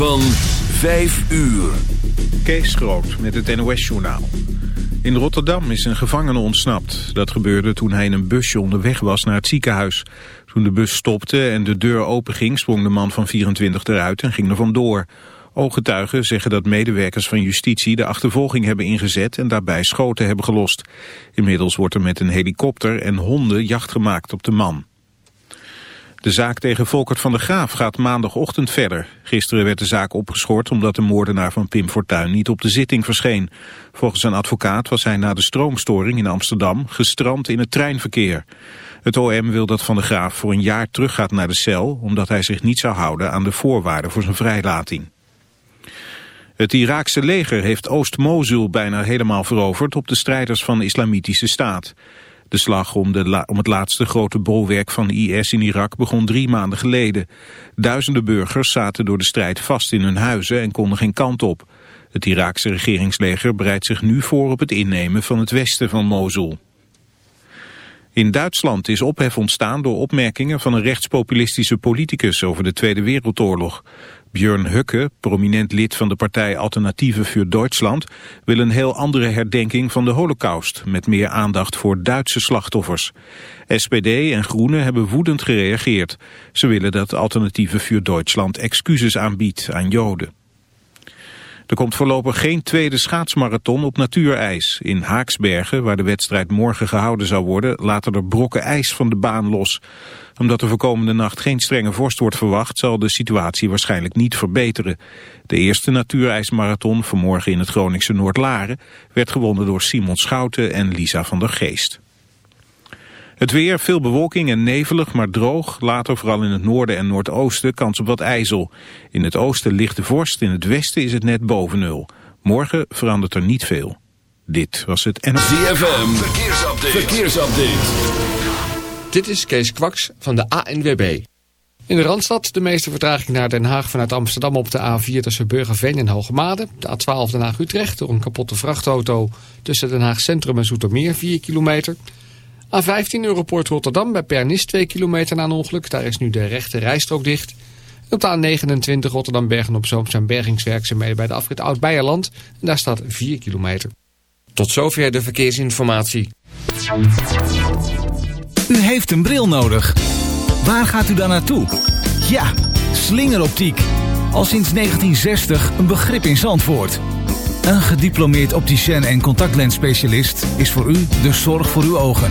Van 5 uur. Kees Groot met het NOS-journaal. In Rotterdam is een gevangene ontsnapt. Dat gebeurde toen hij in een busje onderweg was naar het ziekenhuis. Toen de bus stopte en de deur openging... sprong de man van 24 eruit en ging er vandoor. Ooggetuigen zeggen dat medewerkers van justitie... de achtervolging hebben ingezet en daarbij schoten hebben gelost. Inmiddels wordt er met een helikopter en honden jacht gemaakt op de man. De zaak tegen Volkert van der Graaf gaat maandagochtend verder. Gisteren werd de zaak opgeschort omdat de moordenaar van Pim Fortuyn niet op de zitting verscheen. Volgens zijn advocaat was hij na de stroomstoring in Amsterdam gestrand in het treinverkeer. Het OM wil dat Van der Graaf voor een jaar teruggaat naar de cel... omdat hij zich niet zou houden aan de voorwaarden voor zijn vrijlating. Het Iraakse leger heeft Oost-Mosul bijna helemaal veroverd op de strijders van de Islamitische Staat. De slag om, de om het laatste grote bolwerk van IS in Irak begon drie maanden geleden. Duizenden burgers zaten door de strijd vast in hun huizen en konden geen kant op. Het Iraakse regeringsleger bereidt zich nu voor op het innemen van het westen van Mosul. In Duitsland is ophef ontstaan door opmerkingen van een rechtspopulistische politicus over de Tweede Wereldoorlog. Björn Hukke, prominent lid van de partij Alternatieve voor Duitsland, wil een heel andere herdenking van de holocaust, met meer aandacht voor Duitse slachtoffers. SPD en Groenen hebben woedend gereageerd. Ze willen dat Alternatieve voor Duitsland excuses aanbiedt aan Joden. Er komt voorlopig geen tweede schaatsmarathon op natuurijs. In Haaksbergen, waar de wedstrijd morgen gehouden zou worden, laten er brokken ijs van de baan los. Omdat er voor komende nacht geen strenge vorst wordt verwacht, zal de situatie waarschijnlijk niet verbeteren. De eerste natuurijsmarathon, vanmorgen in het Groningse Noordlaren, werd gewonnen door Simon Schouten en Lisa van der Geest. Het weer, veel bewolking en nevelig, maar droog. Later vooral in het noorden en noordoosten kans op wat ijzel. In het oosten ligt de vorst, in het westen is het net boven nul. Morgen verandert er niet veel. Dit was het NLV. ZFM, verkeersupdate. verkeersupdate. Dit is Kees Kwaks van de ANWB. In de Randstad de meeste vertraging naar Den Haag vanuit Amsterdam op de A4 tussen Burgerveen en Hoogmade. De A12 Den Haag-Utrecht door een kapotte vrachtauto tussen Den Haag Centrum en Zoetermeer 4 kilometer... A15 Europort Rotterdam bij Pernis 2 kilometer na een ongeluk. Daar is nu de rechte rijstrook dicht. op de A29 Rotterdam Bergen op Zoom zijn bergingswerkzaamheden bij de afrit Oud-Beierland. En daar staat 4 kilometer. Tot zover de verkeersinformatie. U heeft een bril nodig. Waar gaat u dan naartoe? Ja, slingeroptiek. Al sinds 1960 een begrip in Zandvoort. Een gediplomeerd opticien en contactlensspecialist is voor u de zorg voor uw ogen.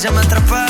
sonrisa me atrapa.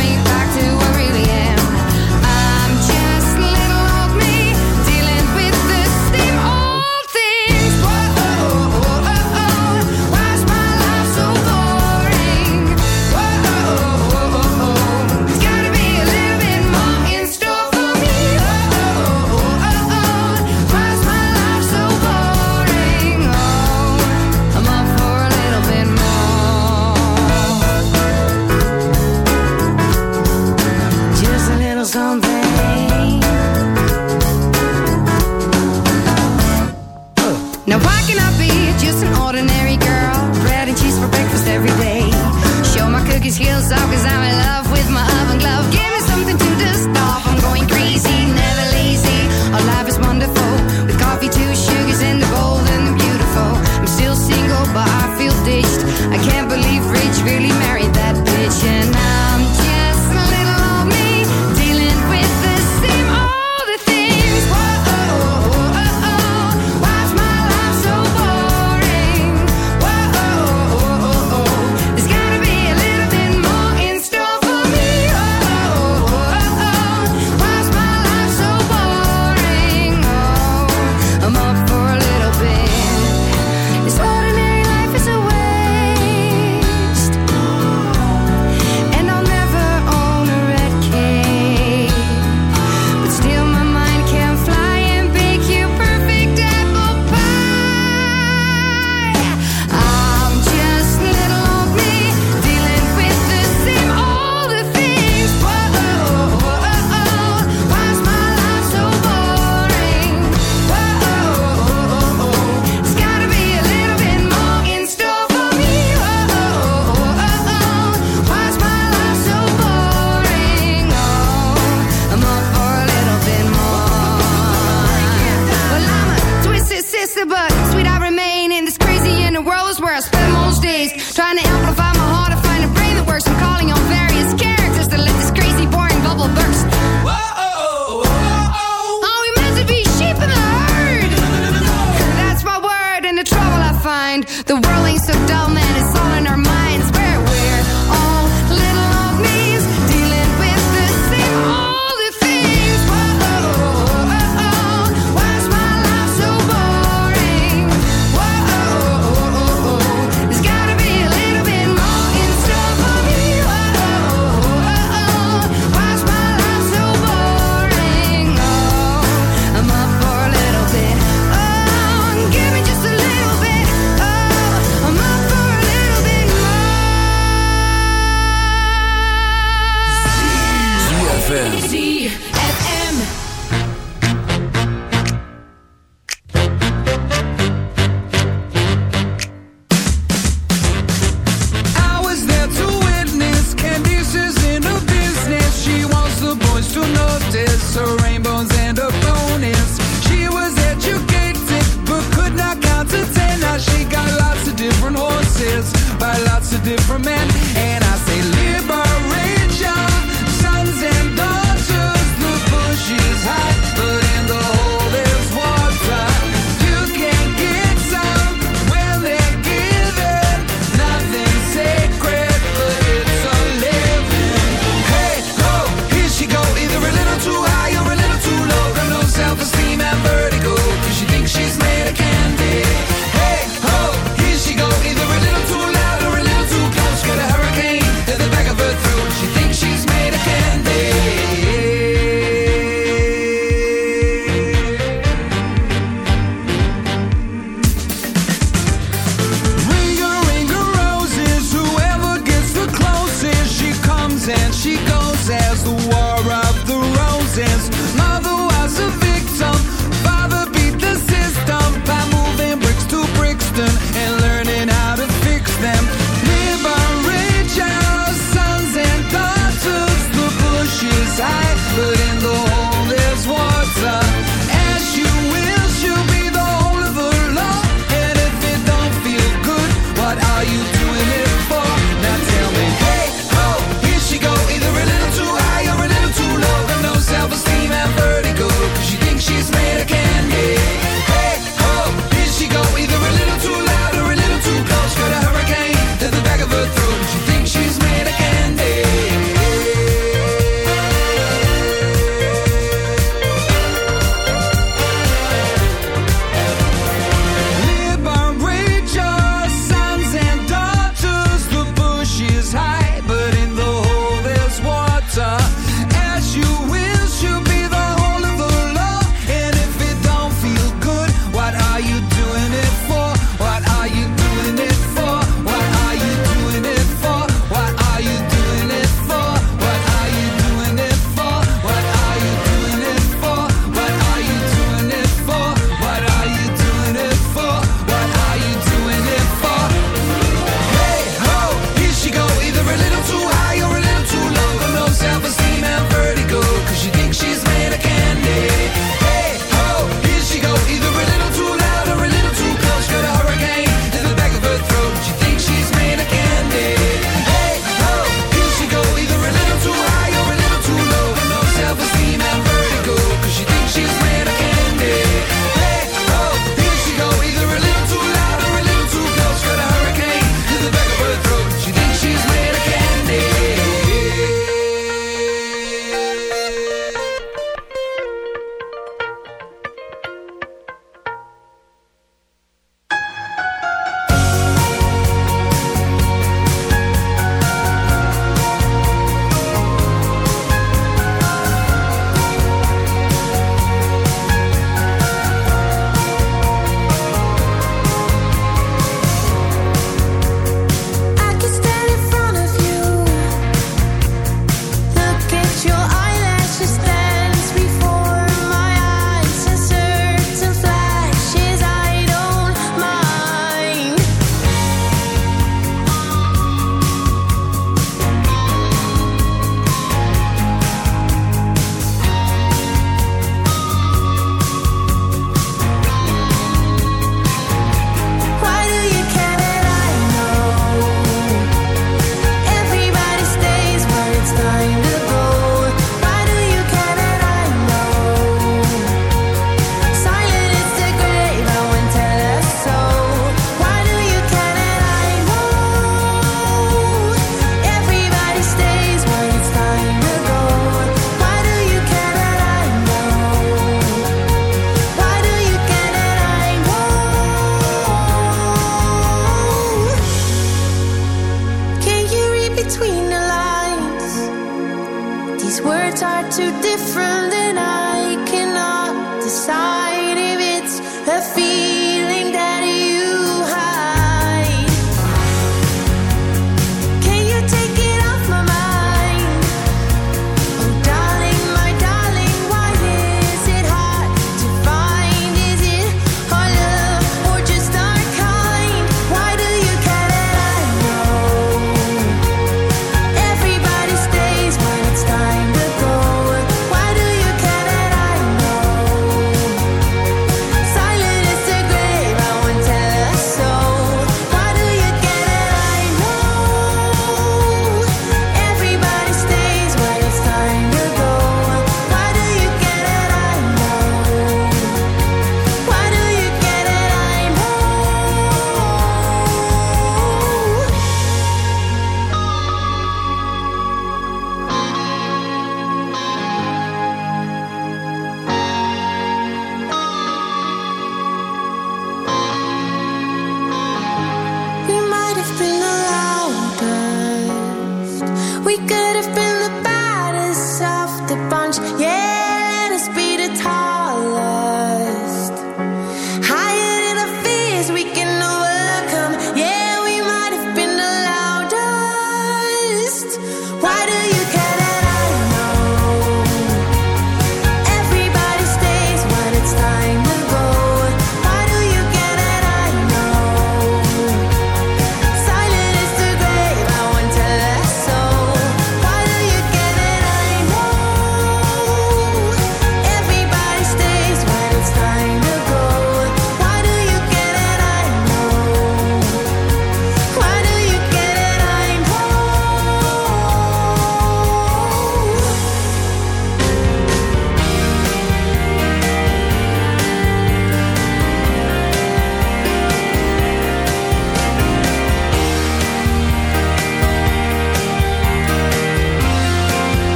these heels off cause I'm in love.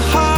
heart.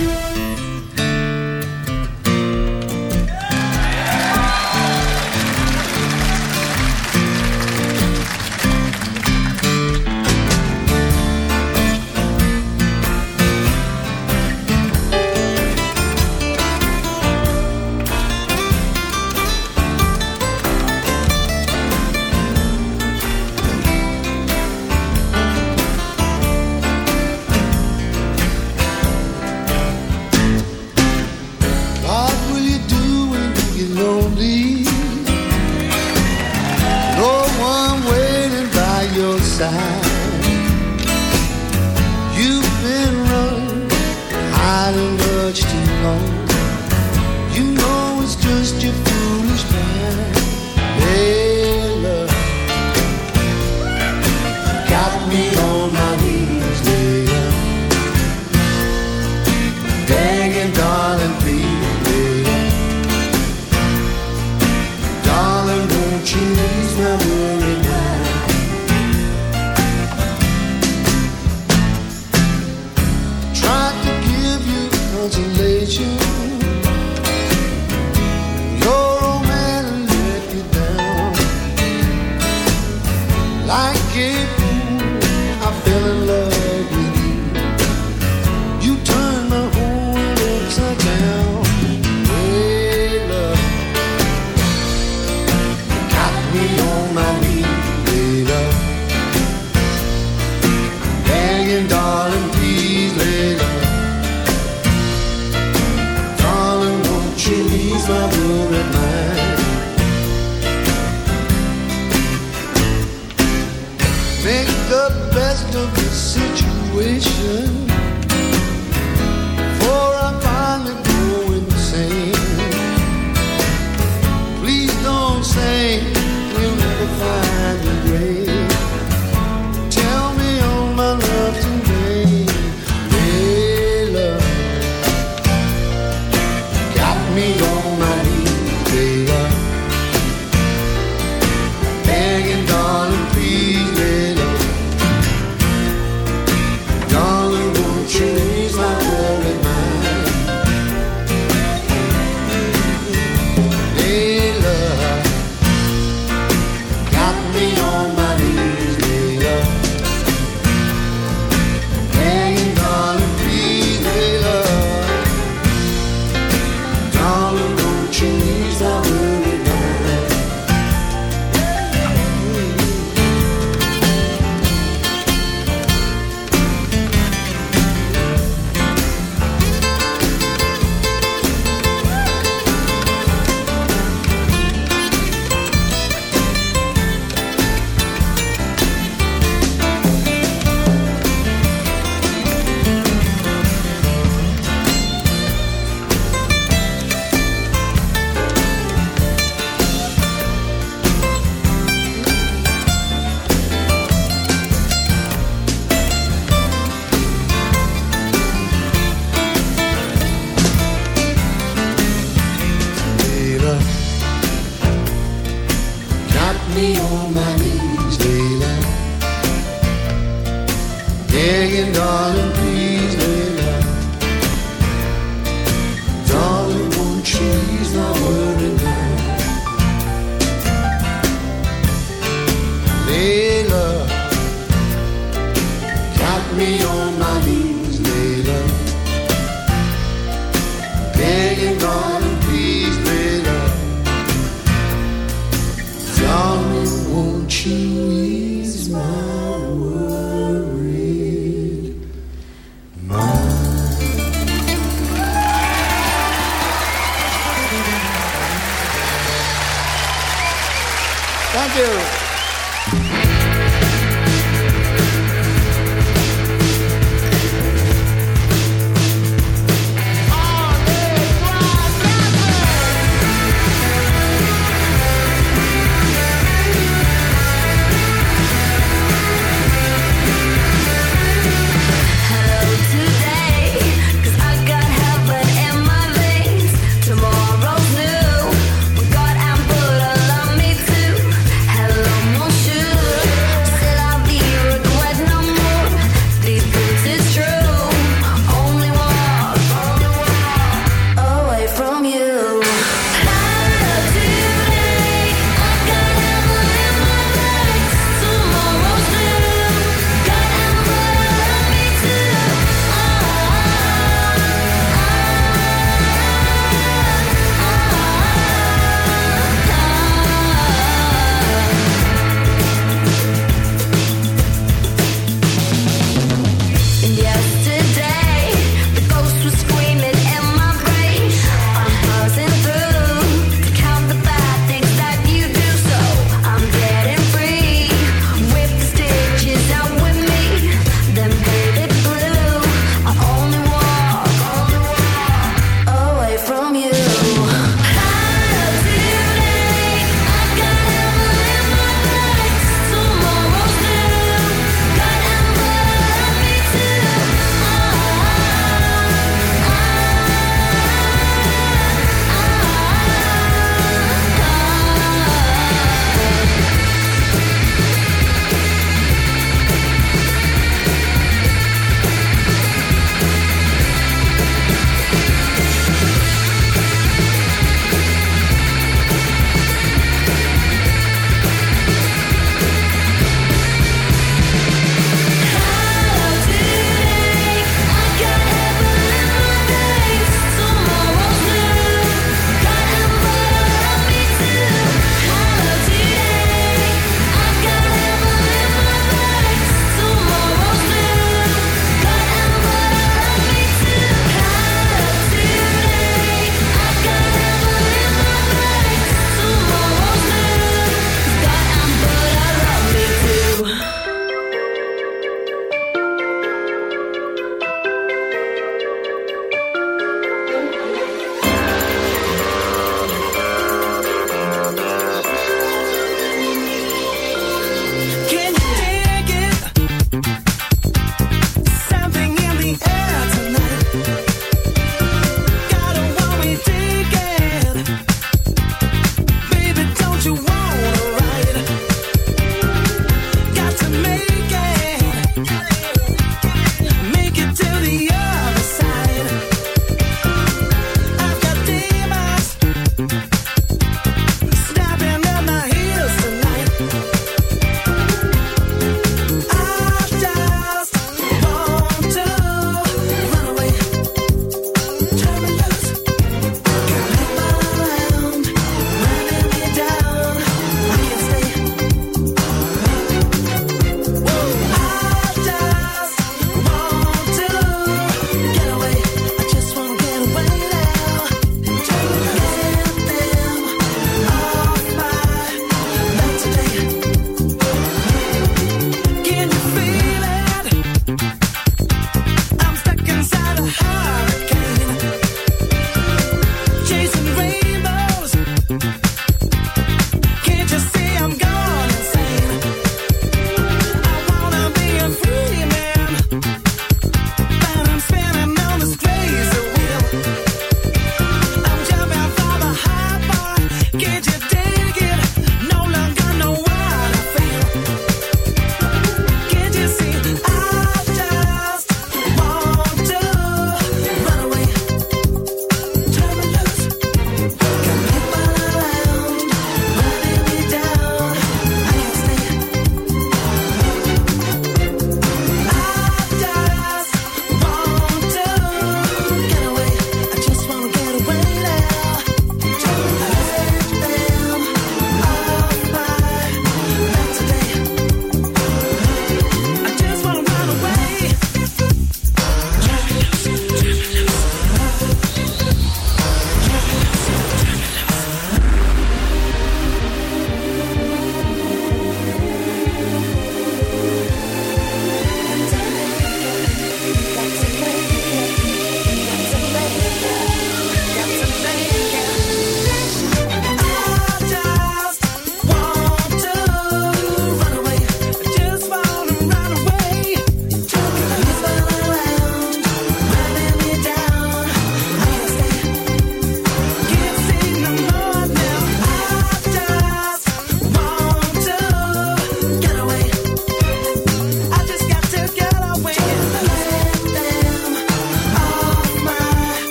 Me on my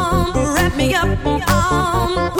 Um, wrap me up um,